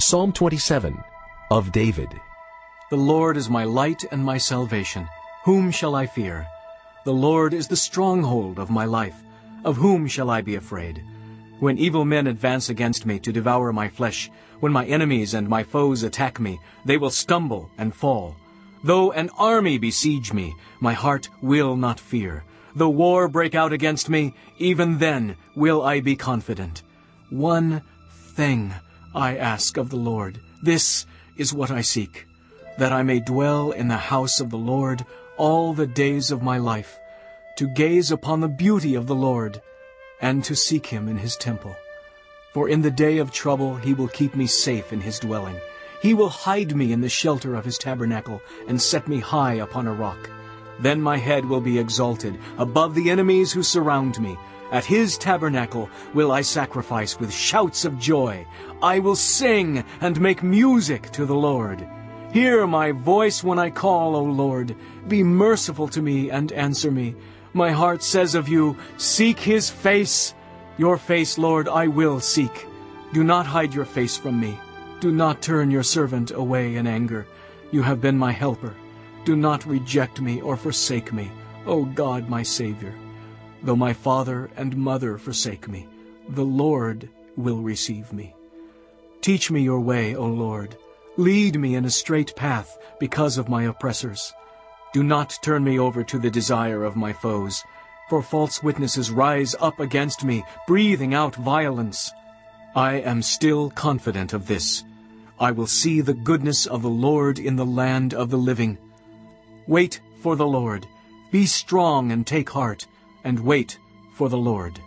Psalm 27 of David. The Lord is my light and my salvation. Whom shall I fear? The Lord is the stronghold of my life. Of whom shall I be afraid? When evil men advance against me to devour my flesh, when my enemies and my foes attack me, they will stumble and fall. Though an army besiege me, my heart will not fear. Though war break out against me, even then will I be confident. One thing I ask of the Lord, this is what I seek, that I may dwell in the house of the Lord all the days of my life, to gaze upon the beauty of the Lord, and to seek him in his temple. For in the day of trouble he will keep me safe in his dwelling. He will hide me in the shelter of his tabernacle, and set me high upon a rock. Then my head will be exalted above the enemies who surround me. At his tabernacle will I sacrifice with shouts of joy. I will sing and make music to the Lord. Hear my voice when I call, O Lord. Be merciful to me and answer me. My heart says of you, Seek his face. Your face, Lord, I will seek. Do not hide your face from me. Do not turn your servant away in anger. You have been my helper. Do not reject me or forsake me, O God, my Savior. Though my father and mother forsake me, the Lord will receive me. Teach me your way, O Lord. Lead me in a straight path because of my oppressors. Do not turn me over to the desire of my foes, for false witnesses rise up against me, breathing out violence. I am still confident of this. I will see the goodness of the Lord in the land of the living. Wait for the Lord. Be strong and take heart, and wait for the Lord.